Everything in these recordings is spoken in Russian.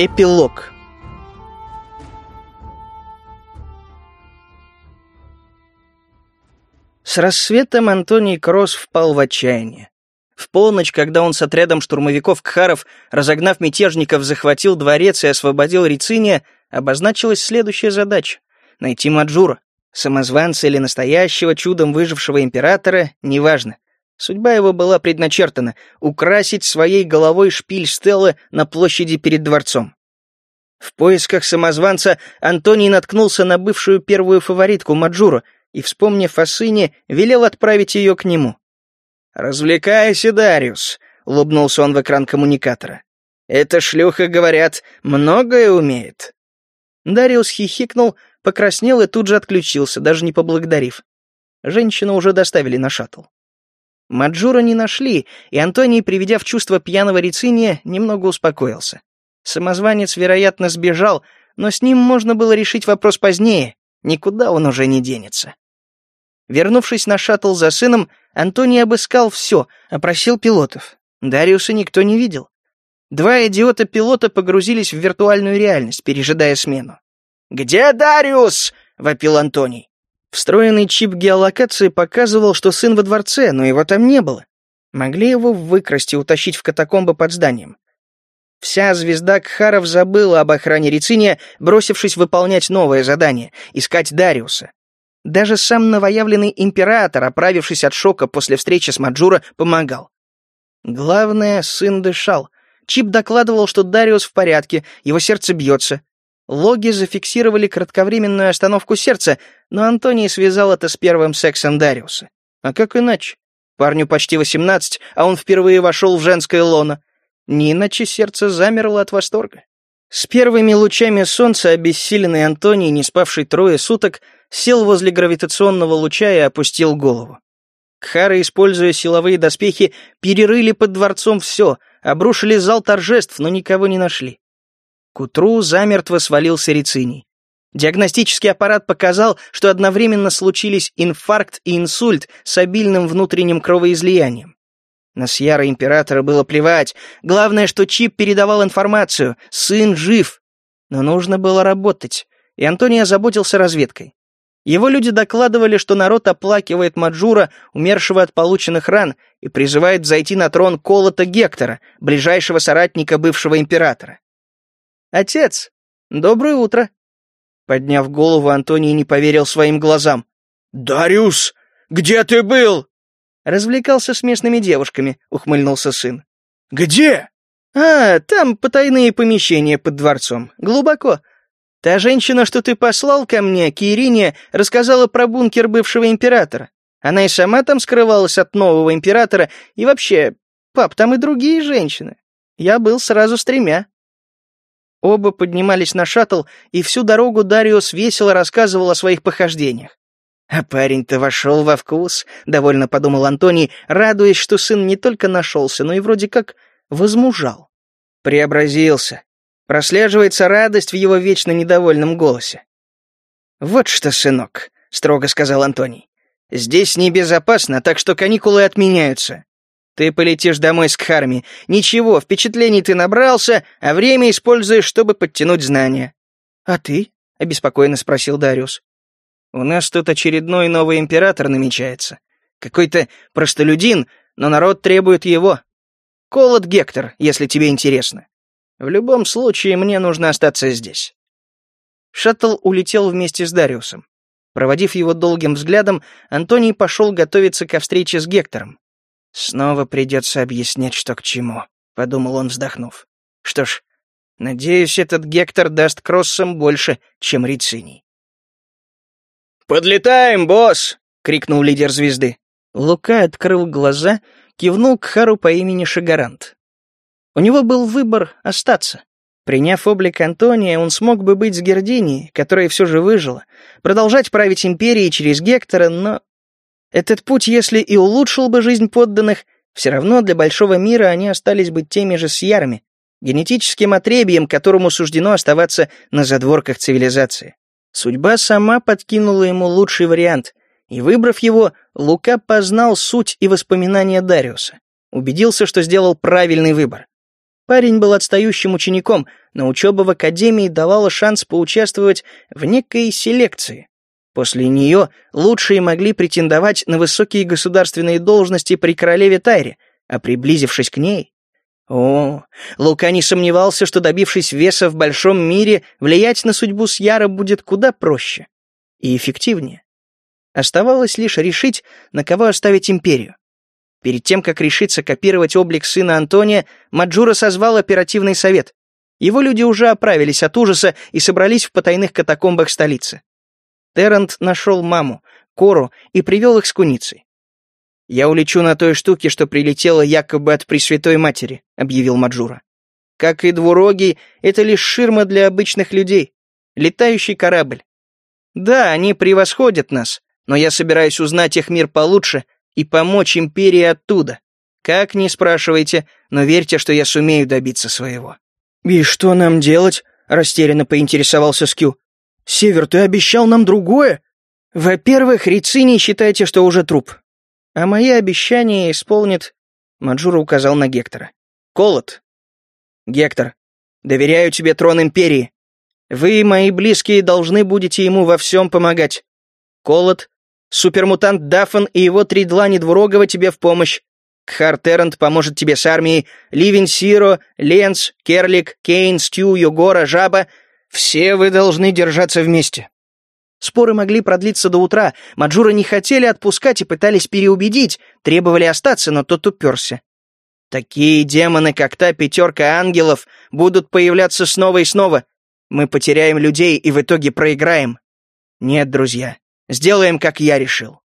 Эпилог С рассветом Антоний Кросс впал в отчаяние. В полночь, когда он с отрядом штурмовиков Кхаров, разогнав мятежников, захватил дворец и освободил Рициния, обозначилась следующая задача — найти Маджура. Самозванца или настоящего чудом выжившего императора, неважно. Судьба его была предначертана — украсить своей головой шпиль Стеллы на площади перед дворцом. В поисках самозванца Антоний наткнулся на бывшую первую фаворитку Маджуру и, вспомнив о сыне, велел отправить ее к нему. «Развлекайся, Дариус», — улыбнулся он в экран коммуникатора. «Эта шлюха, говорят, многое умеет». Дариус хихикнул, покраснел и тут же отключился, даже не поблагодарив. Женщину уже доставили на шаттл. Маджура не нашли, и Антоний, приведя в чувство пьяного Рициния, немного успокоился. Самозванец, вероятно, сбежал, но с ним можно было решить вопрос позднее, никуда он уже не денется. Вернувшись на шаттл за сыном, Антоний обыскал все, опросил пилотов. Дариуса никто не видел. Два идиота-пилота погрузились в виртуальную реальность, пережидая смену. «Где Дариус?» — вопил Антоний. Встроенный чип геолокации показывал, что сын во дворце, но его там не было. Могли его выкрасть и утащить в катакомбы под зданием. Вся звезда Кхаров забыла об охране Рициния, бросившись выполнять новое задание — искать Дариуса. Даже сам новоявленный император, оправившись от шока после встречи с Маджура, помогал. Главное, сын дышал. Чип докладывал, что Дариус в порядке, его сердце бьется. Логи зафиксировали кратковременную остановку сердца, но Антоний связал это с первым сексом Дариуса. А как иначе? Парню почти восемнадцать, а он впервые вошел в женское лоно. Не иначе сердце замерло от восторга. С первыми лучами солнца обессиленный Антоний, не спавший трое суток, сел возле гравитационного луча и опустил голову. Кхары, используя силовые доспехи, перерыли под дворцом все, обрушили зал торжеств, но никого не нашли. К утру замертво свалился Рициний. Диагностический аппарат показал, что одновременно случились инфаркт и инсульт с обильным внутренним кровоизлиянием. На Сьяра Императора было плевать. Главное, что чип передавал информацию. Сын жив. Но нужно было работать. И Антоний озаботился разведкой. Его люди докладывали, что народ оплакивает Маджура, умершего от полученных ран, и призывает зайти на трон Колота Гектора, ближайшего соратника бывшего императора. «Отец, доброе утро!» Подняв голову, Антоний не поверил своим глазам. «Дариус, где ты был?» «Развлекался с местными девушками», — ухмыльнулся сын. «Где?» «А, там потайные помещения под дворцом. Глубоко. Та женщина, что ты послал ко мне, Кирине, рассказала про бункер бывшего императора. Она и сама там скрывалась от нового императора, и вообще, пап, там и другие женщины. Я был сразу с тремя». Оба поднимались на шаттл, и всю дорогу Дариус весело рассказывал о своих похождениях. «А парень-то вошел во вкус», — довольно подумал Антоний, радуясь, что сын не только нашелся, но и вроде как возмужал. Преобразился. Прослеживается радость в его вечно недовольном голосе. «Вот что, сынок», — строго сказал Антоний. «Здесь небезопасно, так что каникулы отменяются. Ты полетишь домой с Кхарми. Ничего, впечатлений ты набрался, а время используешь, чтобы подтянуть знания». «А ты?» — обеспокоенно спросил Дариус. «У нас тут очередной новый император намечается. Какой-то простолюдин, но народ требует его. Колот Гектор, если тебе интересно. В любом случае, мне нужно остаться здесь». Шаттл улетел вместе с Дариусом. Проводив его долгим взглядом, Антоний пошел готовиться ко встрече с Гектором. «Снова придется объяснять, что к чему», — подумал он, вздохнув. «Что ж, надеюсь, этот Гектор даст Кроссам больше, чем Рициний». «Подлетаем, босс!» — крикнул лидер звезды. Лука открыл глаза, кивнул к Хару по имени Шагарант. У него был выбор остаться. Приняв облик Антония, он смог бы быть с Гердинией, которая все же выжила, продолжать править империей через Гектора, но этот путь, если и улучшил бы жизнь подданных, все равно для большого мира они остались бы теми же сьярами, генетическим отребием, которому суждено оставаться на задворках цивилизации. Судьба сама подкинула ему лучший вариант, и, выбрав его, Лука познал суть и воспоминания Дариуса. Убедился, что сделал правильный выбор. Парень был отстающим учеником, но учеба в академии давала шанс поучаствовать в некой селекции. После нее лучшие могли претендовать на высокие государственные должности при королеве Тайре, а приблизившись к ней... О, Лука не сомневался, что, добившись веса в большом мире, влиять на судьбу Сьяра будет куда проще и эффективнее. Оставалось лишь решить, на кого оставить империю. Перед тем, как решиться копировать облик сына Антония, Маджура созвал оперативный совет. Его люди уже оправились от ужаса и собрались в потайных катакомбах столицы. Террент нашел маму, Кору и привел их с куницей. «Я улечу на той штуке, что прилетела якобы от Пресвятой Матери», — объявил Маджура. «Как и двурогий, это лишь ширма для обычных людей. Летающий корабль. Да, они превосходят нас, но я собираюсь узнать их мир получше и помочь империи оттуда. Как, не спрашивайте, но верьте, что я сумею добиться своего». «И что нам делать?» — растерянно поинтересовался Скю. «Север, ты обещал нам другое?» «Во-первых, Рицини считайте, что уже труп. А мои обещания исполнит...» Маджура указал на Гектора. «Колот. Гектор, доверяю тебе трон Империи. Вы, мои близкие, должны будете ему во всем помогать. Колот, Супермутант Даффан и его три длани двурогого тебе в помощь. Кхар Террент поможет тебе с армией. Ливень Сиро, Ленс, Керлик, Кейн, Стю, Йогора, Жаба — все вы должны держаться вместе. Споры могли продлиться до утра. Маджура не хотели отпускать и пытались переубедить, требовали остаться, но тот уперся. Такие демоны, как та пятерка ангелов, будут появляться снова и снова. Мы потеряем людей и в итоге проиграем. Нет, друзья, Сделаем, как я решил».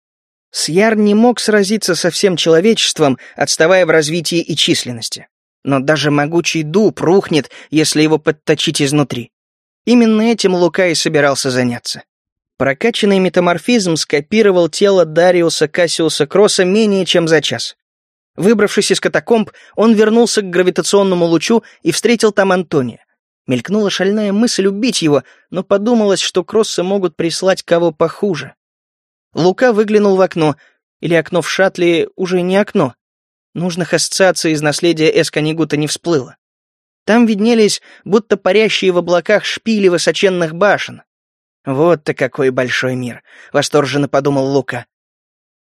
Сьяр не мог сразиться со всем человечеством, отставая в развитии и численности. Но даже могучий дуб рухнет, если его подточить изнутри. Именно этим Лука и собирался заняться. Прокачанный метаморфизм скопировал тело Дариуса Кассиуса Кросса менее чем за час. Выбравшись из катакомб, он вернулся к гравитационному лучу и встретил там Антония. Мелькнула шальная мысль убить его, но подумалось, что кроссы могут прислать кого похуже. Лука выглянул в окно, или окно в шаттле уже не окно. Нужных ассоциаций из наследия Эсканигута не всплыло. Там виднелись, будто парящие в облаках шпили высоченных башен. «Вот-то какой большой мир!» — восторженно подумал Лука.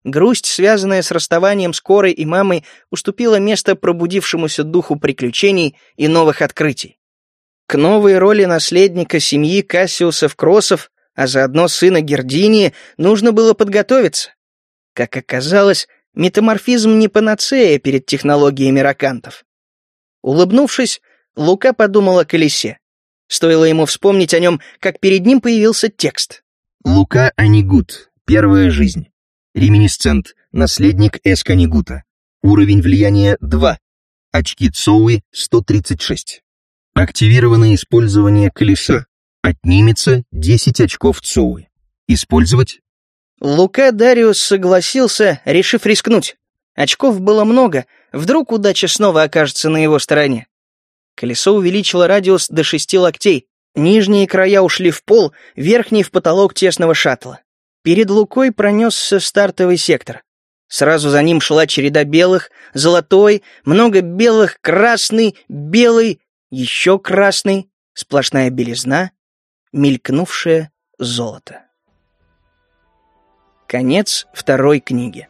Грусть, связанная с расставанием с Корой и мамой, уступила место пробудившемуся духу приключений и новых открытий. К новой роли наследника семьи Кассиусов-Кроссов, а заодно сына Гердинии, нужно было подготовиться. Как оказалось, метаморфизм не панацея перед технологиями ракантов. Улыбнувшись, Лука подумал о колесе. Стоило ему вспомнить о нем, как перед ним появился текст. Лука Анигут. Первая жизнь. Реминисцент. Наследник Эсканигута. Уровень влияния 2. Очки Цоуи 136. Активировано использование колеса. Отнимется 10 очков Цоуи. Использовать? Лука Дариус согласился, решив рискнуть. Очков было много, вдруг удача снова окажется на его стороне. Колесо увеличило радиус до шести локтей. Нижние края ушли в пол, верхний в потолок тесного шаттла. Перед Лукой пронесся стартовый сектор. Сразу за ним шла череда белых, золотой, много белых, красный, белый, еще красный, сплошная белизна, мелькнувшее золото. Конец второй книги.